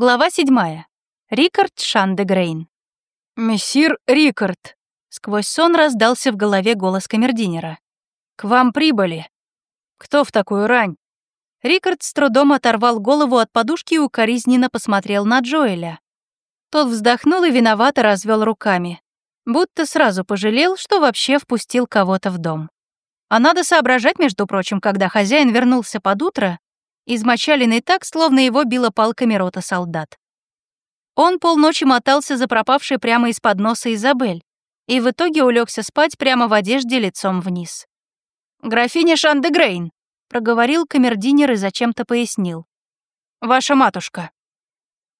Глава седьмая. Рикард Шандегрейн. «Мессир Рикард!» Сквозь сон раздался в голове голос камердинера. «К вам прибыли. Кто в такую рань?» Рикард с трудом оторвал голову от подушки и укоризненно посмотрел на Джоэля. Тот вздохнул и виновато развел руками, будто сразу пожалел, что вообще впустил кого-то в дом. А надо соображать, между прочим, когда хозяин вернулся под утро измочаленный так, словно его била палками рота солдат. Он полночи мотался за пропавшей прямо из-под носа Изабель и в итоге улегся спать прямо в одежде лицом вниз. «Графиня Шандегрейн», — проговорил камердинер и зачем-то пояснил. «Ваша матушка».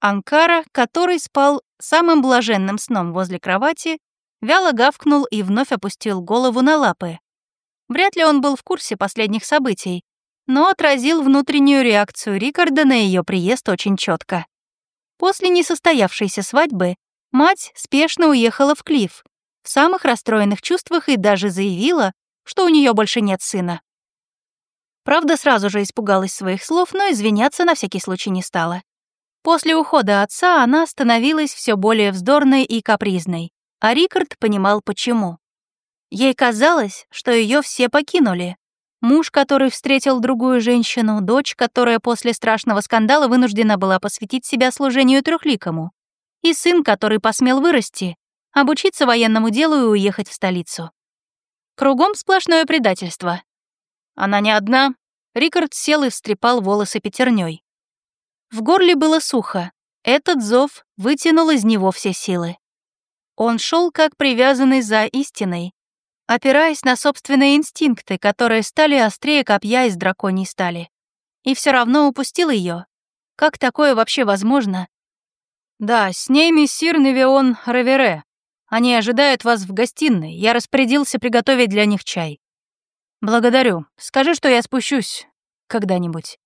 Анкара, который спал самым блаженным сном возле кровати, вяло гавкнул и вновь опустил голову на лапы. Вряд ли он был в курсе последних событий, но отразил внутреннюю реакцию Рикарда на ее приезд очень четко. После несостоявшейся свадьбы мать спешно уехала в Клифф, в самых расстроенных чувствах и даже заявила, что у нее больше нет сына. Правда, сразу же испугалась своих слов, но извиняться на всякий случай не стала. После ухода отца она становилась все более вздорной и капризной, а Рикард понимал, почему. Ей казалось, что ее все покинули, Муж, который встретил другую женщину, дочь, которая после страшного скандала вынуждена была посвятить себя служению трехликому, и сын, который посмел вырасти, обучиться военному делу и уехать в столицу. Кругом сплошное предательство. Она не одна. Рикард сел и встрепал волосы пятерней. В горле было сухо. Этот зов вытянул из него все силы. Он шел как привязанный за истиной, опираясь на собственные инстинкты, которые стали острее копья из драконьей стали. И все равно упустил ее. Как такое вообще возможно? Да, с ней мессир Невион Равере. Они ожидают вас в гостиной. Я распорядился приготовить для них чай. Благодарю. Скажи, что я спущусь когда-нибудь.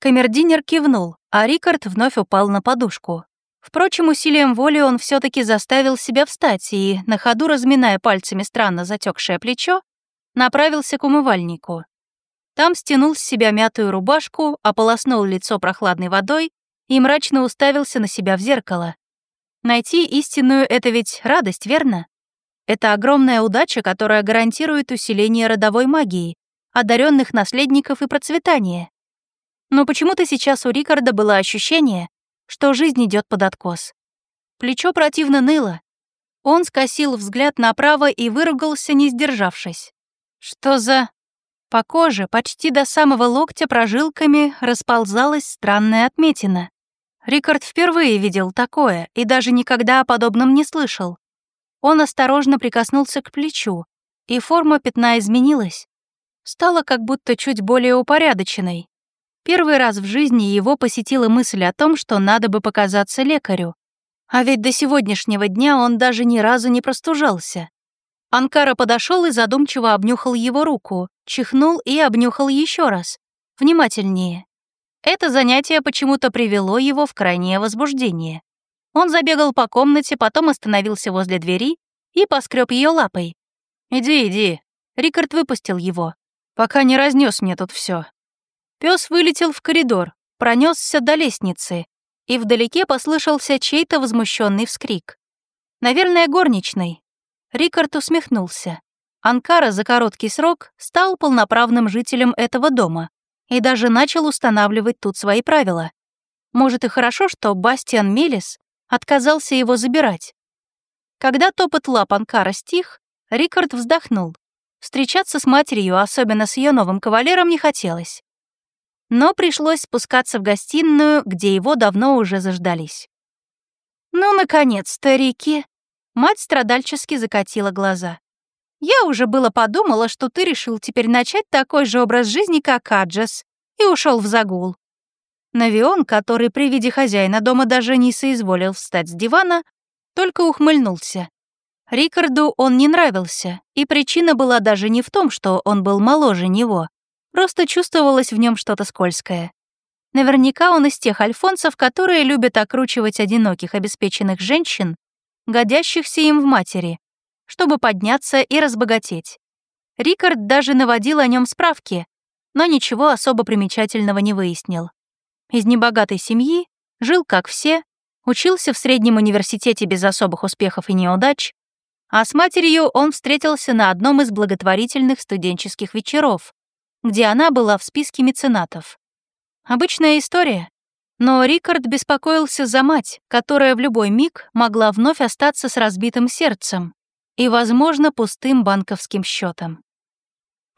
Камердинер кивнул, а Рикард вновь упал на подушку. Впрочем, усилием воли он все таки заставил себя встать и, на ходу разминая пальцами странно затекшее плечо, направился к умывальнику. Там стянул с себя мятую рубашку, ополоснул лицо прохладной водой и мрачно уставился на себя в зеркало. Найти истинную — это ведь радость, верно? Это огромная удача, которая гарантирует усиление родовой магии, одаренных наследников и процветание. Но почему-то сейчас у Рикарда было ощущение, что жизнь идет под откос. Плечо противно ныло. Он скосил взгляд направо и выругался, не сдержавшись. Что за... По коже почти до самого локтя прожилками расползалась странная отметина. Рикард впервые видел такое и даже никогда о подобном не слышал. Он осторожно прикоснулся к плечу, и форма пятна изменилась. Стала как будто чуть более упорядоченной. Первый раз в жизни его посетила мысль о том, что надо бы показаться лекарю. А ведь до сегодняшнего дня он даже ни разу не простужался. Анкара подошел и задумчиво обнюхал его руку, чихнул и обнюхал еще раз. Внимательнее. Это занятие почему-то привело его в крайнее возбуждение. Он забегал по комнате, потом остановился возле двери и поскреб ее лапой. «Иди, иди». Рикард выпустил его. «Пока не разнес мне тут все. Пес вылетел в коридор, пронесся до лестницы, и вдалеке послышался чей-то возмущенный вскрик. Наверное, горничный. Рикард усмехнулся. Анкара за короткий срок стал полноправным жителем этого дома и даже начал устанавливать тут свои правила. Может и хорошо, что Бастиан Мелис отказался его забирать. Когда топот лап Анкара стих, Рикард вздохнул. Встречаться с матерью, особенно с ее новым кавалером, не хотелось но пришлось спускаться в гостиную, где его давно уже заждались. «Ну, наконец, старики!» Мать страдальчески закатила глаза. «Я уже было подумала, что ты решил теперь начать такой же образ жизни, как Аджас, и ушел в загул». Навион, который при виде хозяина дома даже не соизволил встать с дивана, только ухмыльнулся. Рикарду он не нравился, и причина была даже не в том, что он был моложе него, Просто чувствовалось в нем что-то скользкое. Наверняка он из тех альфонсов, которые любят окручивать одиноких обеспеченных женщин, годящихся им в матери, чтобы подняться и разбогатеть. Рикард даже наводил о нем справки, но ничего особо примечательного не выяснил. Из небогатой семьи, жил как все, учился в среднем университете без особых успехов и неудач, а с матерью он встретился на одном из благотворительных студенческих вечеров, где она была в списке меценатов. Обычная история, но Рикард беспокоился за мать, которая в любой миг могла вновь остаться с разбитым сердцем и, возможно, пустым банковским счетом.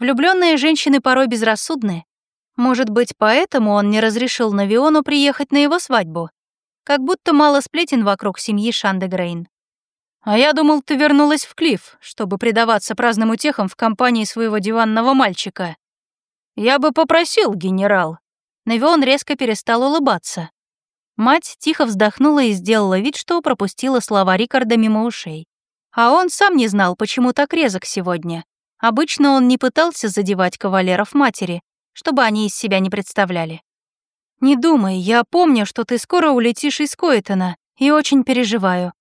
Влюбленные женщины порой безрассудны. Может быть, поэтому он не разрешил Навиону приехать на его свадьбу. Как будто мало сплетен вокруг семьи Шандегрейн. «А я думал, ты вернулась в Клифф, чтобы предаваться праздным утехам в компании своего диванного мальчика. Я бы попросил, генерал». Навион резко перестал улыбаться. Мать тихо вздохнула и сделала вид, что пропустила слова Рикарда мимо ушей. А он сам не знал, почему так резок сегодня. Обычно он не пытался задевать кавалеров матери, чтобы они из себя не представляли. «Не думай, я помню, что ты скоро улетишь из Коэтона, и очень переживаю.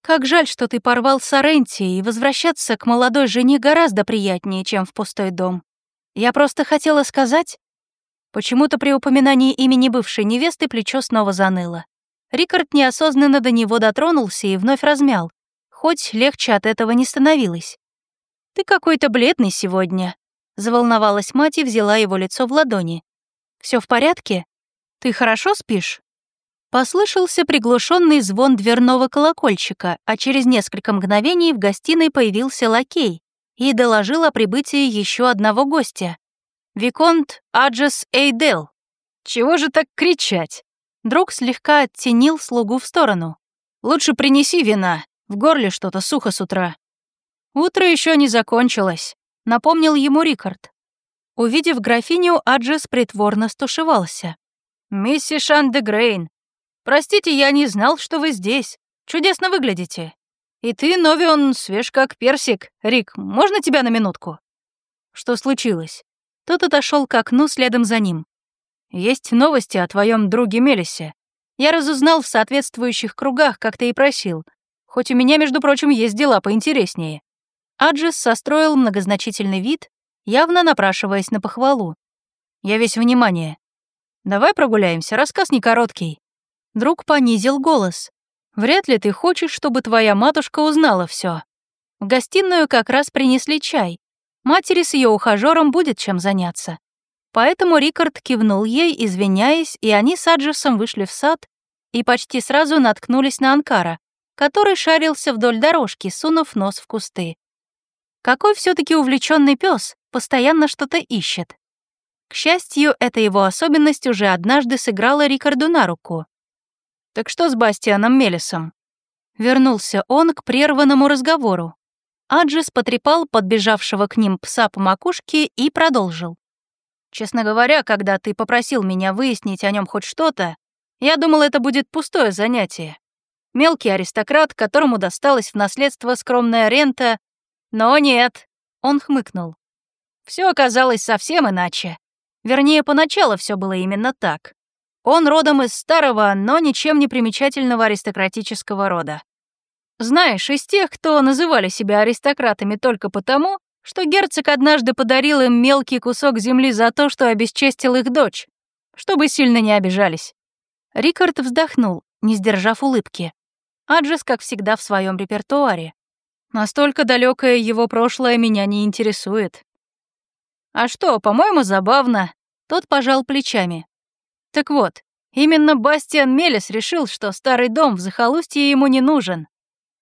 Как жаль, что ты порвал с Оренти, и возвращаться к молодой жене гораздо приятнее, чем в пустой дом. Я просто хотела сказать...» Почему-то при упоминании имени бывшей невесты плечо снова заныло. Рикард неосознанно до него дотронулся и вновь размял, хоть легче от этого не становилось. «Ты какой-то бледный сегодня», — заволновалась мать и взяла его лицо в ладони. Все в порядке? Ты хорошо спишь?» Послышался приглушенный звон дверного колокольчика, а через несколько мгновений в гостиной появился лакей и доложил о прибытии еще одного гостя. Виконт Аджес Эйдел. «Чего же так кричать?» Друг слегка оттенил слугу в сторону. «Лучше принеси вина, в горле что-то сухо с утра». «Утро еще не закончилось», — напомнил ему Рикард. Увидев графиню, Аджес притворно стушевался. «Миссис Шандегрейн, простите, я не знал, что вы здесь. Чудесно выглядите. И ты, Новион, свеж как персик. Рик, можно тебя на минутку?» «Что случилось?» Тот отошел к окну следом за ним. «Есть новости о твоем друге Мелисе. Я разузнал в соответствующих кругах, как ты и просил. Хоть у меня, между прочим, есть дела поинтереснее». Аджис состроил многозначительный вид, явно напрашиваясь на похвалу. «Я весь внимание. Давай прогуляемся, рассказ не короткий». Друг понизил голос. «Вряд ли ты хочешь, чтобы твоя матушка узнала все. В гостиную как раз принесли чай. Матери с ее ухажером будет чем заняться. Поэтому Рикард кивнул ей, извиняясь, и они с Аджесом вышли в сад и почти сразу наткнулись на Анкара, который шарился вдоль дорожки, сунув нос в кусты. Какой все таки увлеченный пес, постоянно что-то ищет. К счастью, эта его особенность уже однажды сыграла Рикарду на руку. «Так что с Бастианом Мелисом?» Вернулся он к прерванному разговору. Аджис потрепал подбежавшего к ним пса по макушке и продолжил. «Честно говоря, когда ты попросил меня выяснить о нем хоть что-то, я думал, это будет пустое занятие. Мелкий аристократ, которому досталась в наследство скромная рента. Но нет, он хмыкнул. Все оказалось совсем иначе. Вернее, поначалу все было именно так. Он родом из старого, но ничем не примечательного аристократического рода. Знаешь, из тех, кто называли себя аристократами только потому, что герцог однажды подарил им мелкий кусок земли за то, что обесчестил их дочь, чтобы сильно не обижались. Рикард вздохнул, не сдержав улыбки. Аджес, как всегда, в своем репертуаре. Настолько далекое его прошлое меня не интересует. А что, по-моему, забавно. Тот пожал плечами. Так вот, именно Бастиан Мелес решил, что старый дом в захолустье ему не нужен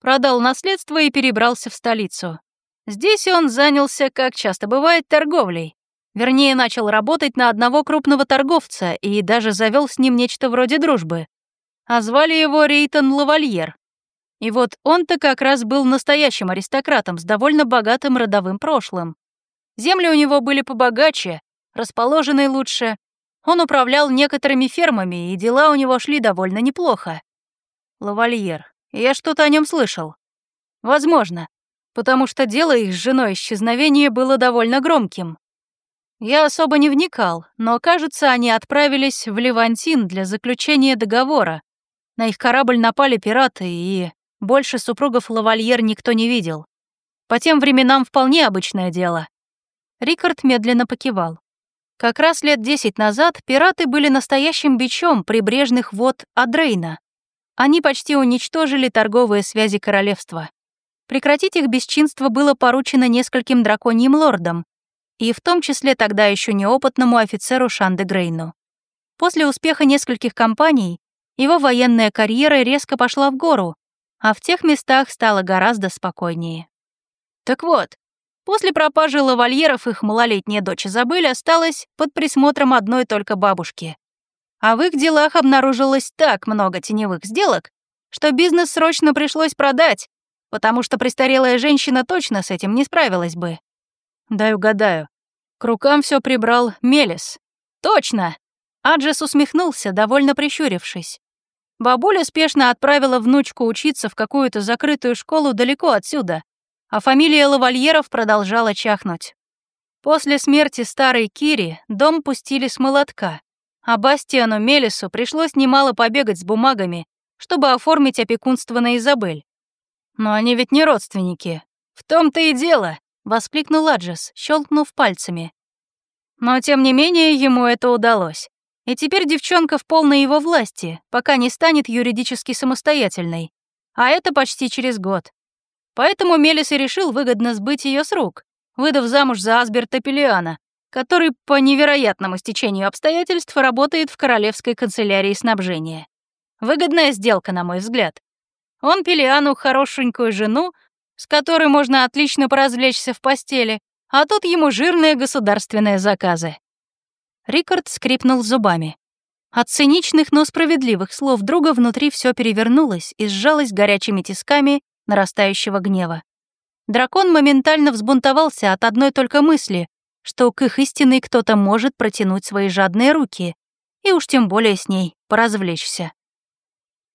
продал наследство и перебрался в столицу. Здесь он занялся, как часто бывает, торговлей. Вернее, начал работать на одного крупного торговца и даже завел с ним нечто вроде дружбы. А звали его Рейтон Лавальер. И вот он-то как раз был настоящим аристократом с довольно богатым родовым прошлым. Земли у него были побогаче, расположенные лучше. Он управлял некоторыми фермами, и дела у него шли довольно неплохо. Лавальер. Я что-то о нем слышал. Возможно, потому что дело их с женой исчезновения было довольно громким. Я особо не вникал, но, кажется, они отправились в Левантин для заключения договора. На их корабль напали пираты, и больше супругов лавальер никто не видел. По тем временам вполне обычное дело. Рикард медленно покивал. Как раз лет десять назад пираты были настоящим бичом прибрежных вод Адрейна. Они почти уничтожили торговые связи королевства. Прекратить их бесчинство было поручено нескольким драконьим лордам, и в том числе тогда еще неопытному офицеру Шанде Грейну. После успеха нескольких кампаний его военная карьера резко пошла в гору, а в тех местах стало гораздо спокойнее. Так вот, После пропажи лавальеров их малолетняя дочь Изабель осталась под присмотром одной только бабушки. А в их делах обнаружилось так много теневых сделок, что бизнес срочно пришлось продать, потому что престарелая женщина точно с этим не справилась бы. Дай угадаю. К рукам все прибрал Мелис. Точно! Аджес усмехнулся, довольно прищурившись. Бабуля спешно отправила внучку учиться в какую-то закрытую школу далеко отсюда, а фамилия Лавальеров продолжала чахнуть. После смерти старой Кири дом пустили с молотка, а Бастиану Мелису пришлось немало побегать с бумагами, чтобы оформить опекунство на Изабель. «Но они ведь не родственники. В том-то и дело!» — воскликнул Аджес, щелкнув пальцами. Но, тем не менее, ему это удалось. И теперь девчонка в полной его власти, пока не станет юридически самостоятельной. А это почти через год. Поэтому Мелис и решил выгодно сбыть ее с рук, выдав замуж за Асберта Пелиана, который по невероятному стечению обстоятельств работает в Королевской канцелярии снабжения. Выгодная сделка, на мой взгляд. Он Пелиану хорошенькую жену, с которой можно отлично поразвлечься в постели, а тут ему жирные государственные заказы. Рикард скрипнул зубами. От циничных, но справедливых слов друга внутри все перевернулось и сжалось горячими тисками нарастающего гнева. Дракон моментально взбунтовался от одной только мысли, что к их истине кто-то может протянуть свои жадные руки, и уж тем более с ней поразвлечься.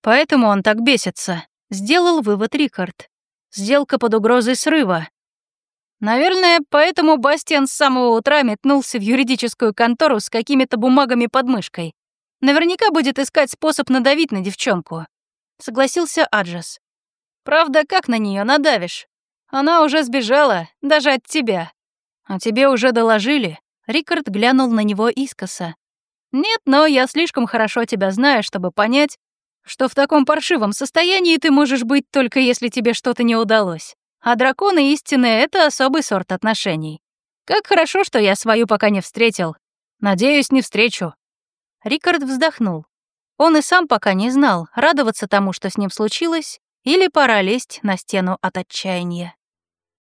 Поэтому он так бесится, сделал вывод Рикард. Сделка под угрозой срыва. Наверное, поэтому Бастиан с самого утра метнулся в юридическую контору с какими-то бумагами под мышкой. Наверняка будет искать способ надавить на девчонку. Согласился Аджас. Правда, как на нее надавишь? Она уже сбежала, даже от тебя. А тебе уже доложили?» Рикард глянул на него искоса. «Нет, но я слишком хорошо тебя знаю, чтобы понять, что в таком паршивом состоянии ты можешь быть только если тебе что-то не удалось. А драконы истинные — это особый сорт отношений. Как хорошо, что я свою пока не встретил. Надеюсь, не встречу». Рикард вздохнул. Он и сам пока не знал, радоваться тому, что с ним случилось, или пора лезть на стену от отчаяния.